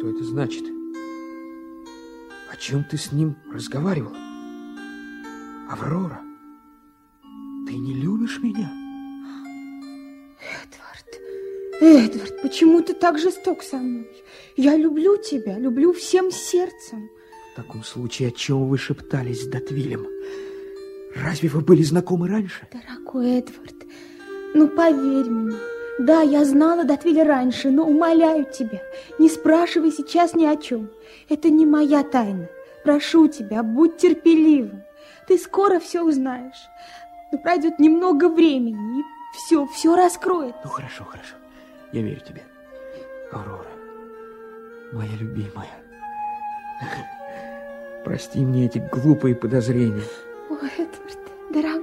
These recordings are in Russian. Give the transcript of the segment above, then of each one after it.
Что это значит? О чем ты с ним разговаривал? Аврора, ты не любишь меня? Эдвард, Эдвард, почему ты так жесток со мной? Я люблю тебя, люблю всем сердцем. В таком случае, о чем вы шептались с Датвилем? Разве вы были знакомы раньше? Дорогой Эдвард, ну поверь мне, да, я знала Датвиля раньше, но умоляю тебя, не спрашивай сейчас ни о чем. Это не моя тайна. Прошу тебя, будь терпеливым. Ты скоро все узнаешь. Но пройдет немного времени, и все, все раскроет. Ну, хорошо, хорошо. Я верю тебе. Аврора, моя любимая. Прости мне эти глупые подозрения. О, Эдвард, дорогой.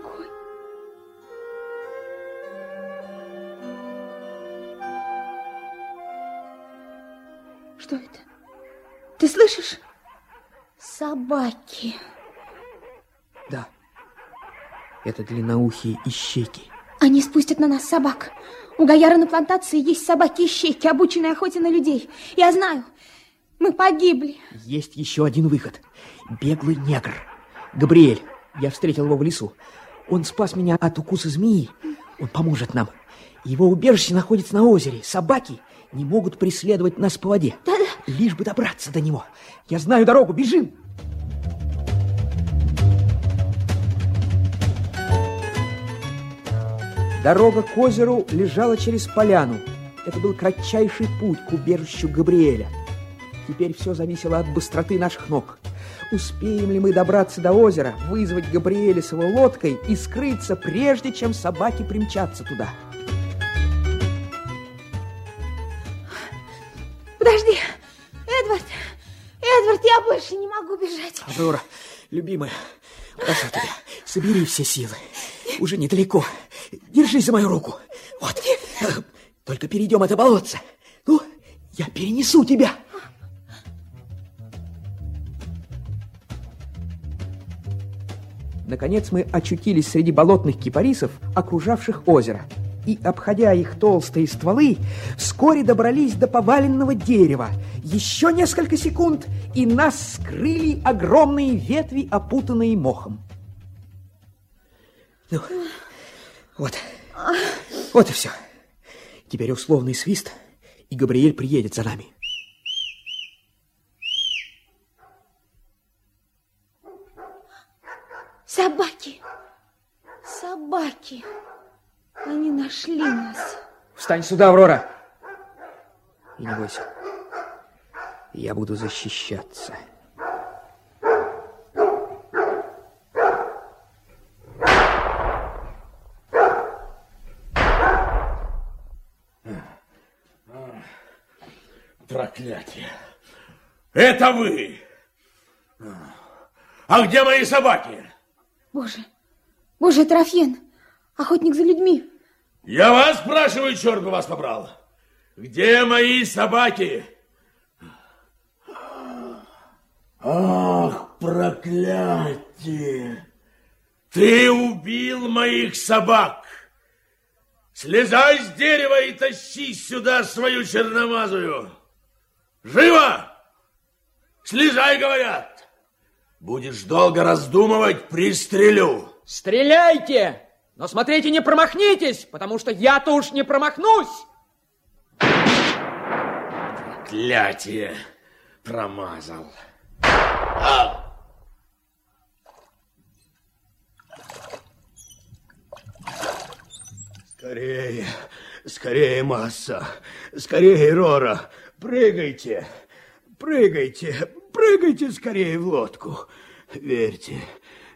Собаки. Да. Это длинноухие ищейки. Они спустят на нас собак. У Гаяра на плантации есть собаки-ищейки, обученные охоте на людей. Я знаю, мы погибли. Есть еще один выход. Беглый негр. Габриэль. Я встретил его в лесу. Он спас меня от укуса змеи. Он поможет нам. Его убежище находится на озере. Собаки не могут преследовать нас по воде. Да-да. Лишь бы добраться до него. Я знаю дорогу. Бежим! Дорога к озеру лежала через поляну. Это был кратчайший путь к убежищу Габриэля. Теперь все зависело от быстроты наших ног. Успеем ли мы добраться до озера, вызвать Габриэля с его лодкой и скрыться, прежде чем собаки примчатся туда? Подожди, Эдвард, я больше не могу бежать. Аврора, любимая, прошу тебя, собери все силы. Уже недалеко. Держись за мою руку. Вот. Только перейдем это болотце. Ну, я перенесу тебя. Наконец мы очутились среди болотных кипарисов, окружавших озеро. И, обходя их толстые стволы, вскоре добрались до поваленного дерева. Еще несколько секунд, и нас скрыли огромные ветви, опутанные мохом. Ну, вот. Вот и все. Теперь условный свист, и Габриэль приедет за нами. Собаки! Собаки! Они нашли нас. Встань сюда, Аврора. И не бойся. Я буду защищаться. Проклятие. Это вы. А где мои собаки? Боже, боже, Трофен, охотник за людьми. Я вас спрашиваю, черт бы вас побрал. Где мои собаки? Ах, проклятие! Ты убил моих собак! Слезай с дерева и тащи сюда свою черномазую! Живо! Слезай, говорят! Будешь долго раздумывать, пристрелю! Стреляйте! Но смотрите, не промахнитесь, потому что я-то уж не промахнусь! Проклятие! Промазал. А! Скорее, скорее, Масса, скорее, Рора, прыгайте, прыгайте, прыгайте скорее в лодку. Верьте,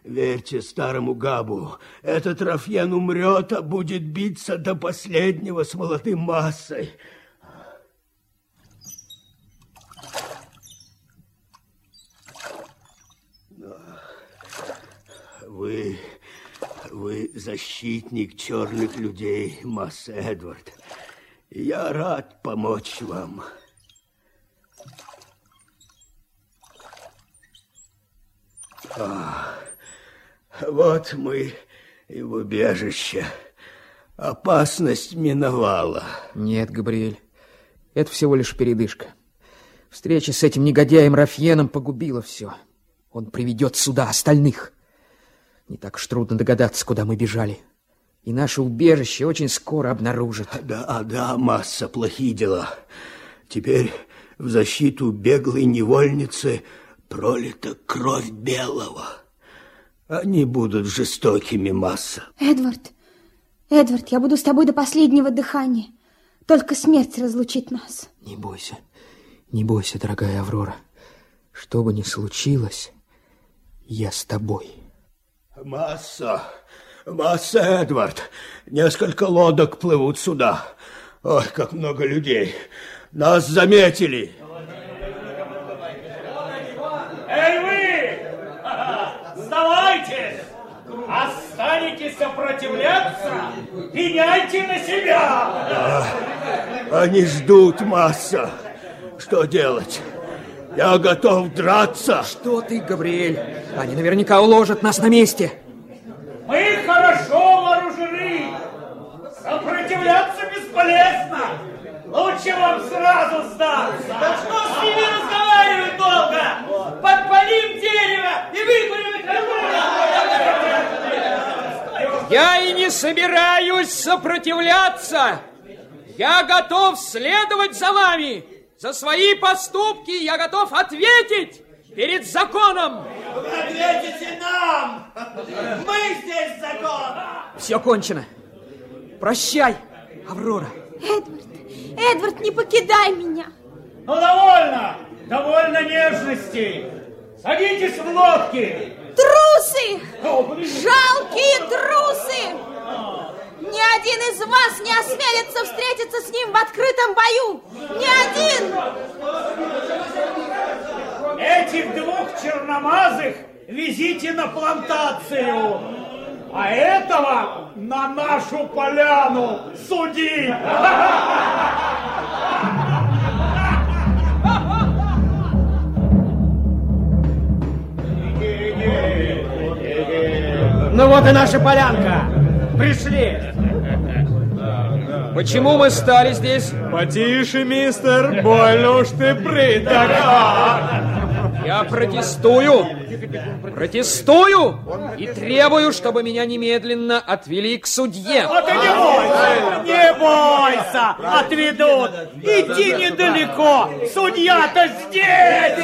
верьте старому Габу, этот Рафьен умрет, а будет биться до последнего с молодым Массой. Вы, вы защитник черных людей, Масс Эдвард. Я рад помочь вам. А, вот мы и в убежище. Опасность миновала. Нет, Габриэль, это всего лишь передышка. Встреча с этим негодяем Рафьеном погубила все. Он приведет сюда остальных. Не так уж трудно догадаться, куда мы бежали. И наше убежище очень скоро обнаружат. Да, да, масса плохие дела. Теперь в защиту беглой невольницы пролита кровь белого. Они будут жестокими, масса. Эдвард, Эдвард, я буду с тобой до последнего дыхания. Только смерть разлучит нас. Не бойся, не бойся, дорогая Аврора. Что бы ни случилось, я с тобой. Масса, масса, Эдвард. Несколько лодок плывут сюда. Ой, как много людей. Нас заметили. Сопротивляться? Пеняйте на себя! А, они ждут, масса. Что делать? Я готов драться. Что ты, Габриэль? Они наверняка уложат нас на месте. Мы хорошо вооружены. Сопротивляться бесполезно. Лучше вам сразу сдаться. Да что с ними разговаривать долго? Подпалим дерево и выкурим их Я и не собираюсь сопротивляться. Я готов следовать за вами. За свои поступки я готов ответить перед законом. Вы ответите нам! Мы здесь закон! Все кончено. Прощай, Аврора. Эдвард, Эдвард, не покидай меня. Ну, довольно! Довольно нежностей! Садитесь в лодки! Трусы! Жалкие трусы! Ни один из вас не осмелится встретиться с ним в открытом бою! Ни один! Этих двух черномазых везите на плантацию, а этого на нашу поляну судить. вот и наша полянка. Пришли. Почему мы стали здесь? Потише, мистер. Больно уж ты приток. Я протестую! Протестую! И требую, чтобы меня немедленно отвели к судье. А ты не бойся, не бойся, отведут. Идти недалеко, судья-то здесь.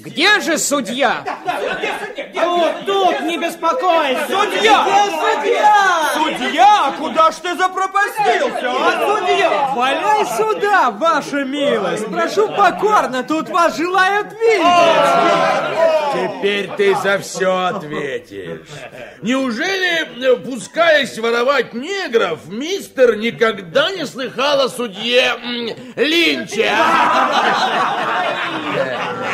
Где же судья? Тут, тут, не беспокойся. Судья! судья? Судья? Куда ж ты запропастился, а, судья? Валяй сюда, ваша милость. Прошу покорно, тут вас желают видеть. Теперь ты за все ответишь. Неужели, э, пускаясь воровать негров, мистер никогда не слыхал о судье Линче?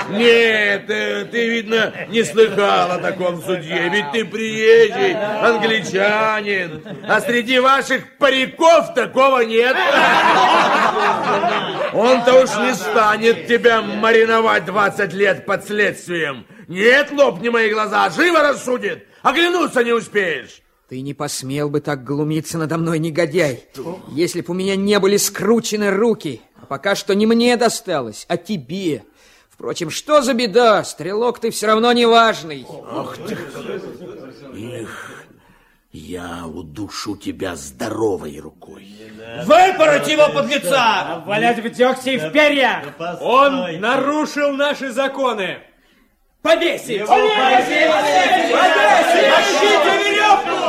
Нет, э, ты, видно, не слыхал о таком судье, ведь ты приезжий, англичанин, а среди ваших париков такого нет. Он-то уж не станет тебя мариновать 20 лет под следствием. Нет, лопни мои глаза, живо рассудит, оглянуться не успеешь. Ты не посмел бы так глумиться надо мной, негодяй, если бы у меня не были скручены руки. А пока что не мне досталось, а тебе. Впрочем, что за беда? Стрелок ты все равно не важный. Ах ты! Их, я удушу тебя здоровой рукой. Выпороть его под лица! Валять в дегте и в перья! Он нарушил наши законы! Повесить! Его повесить! Повесить! Повесить! повесить! Тащите веревку!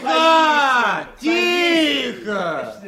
Тихо! Тихо!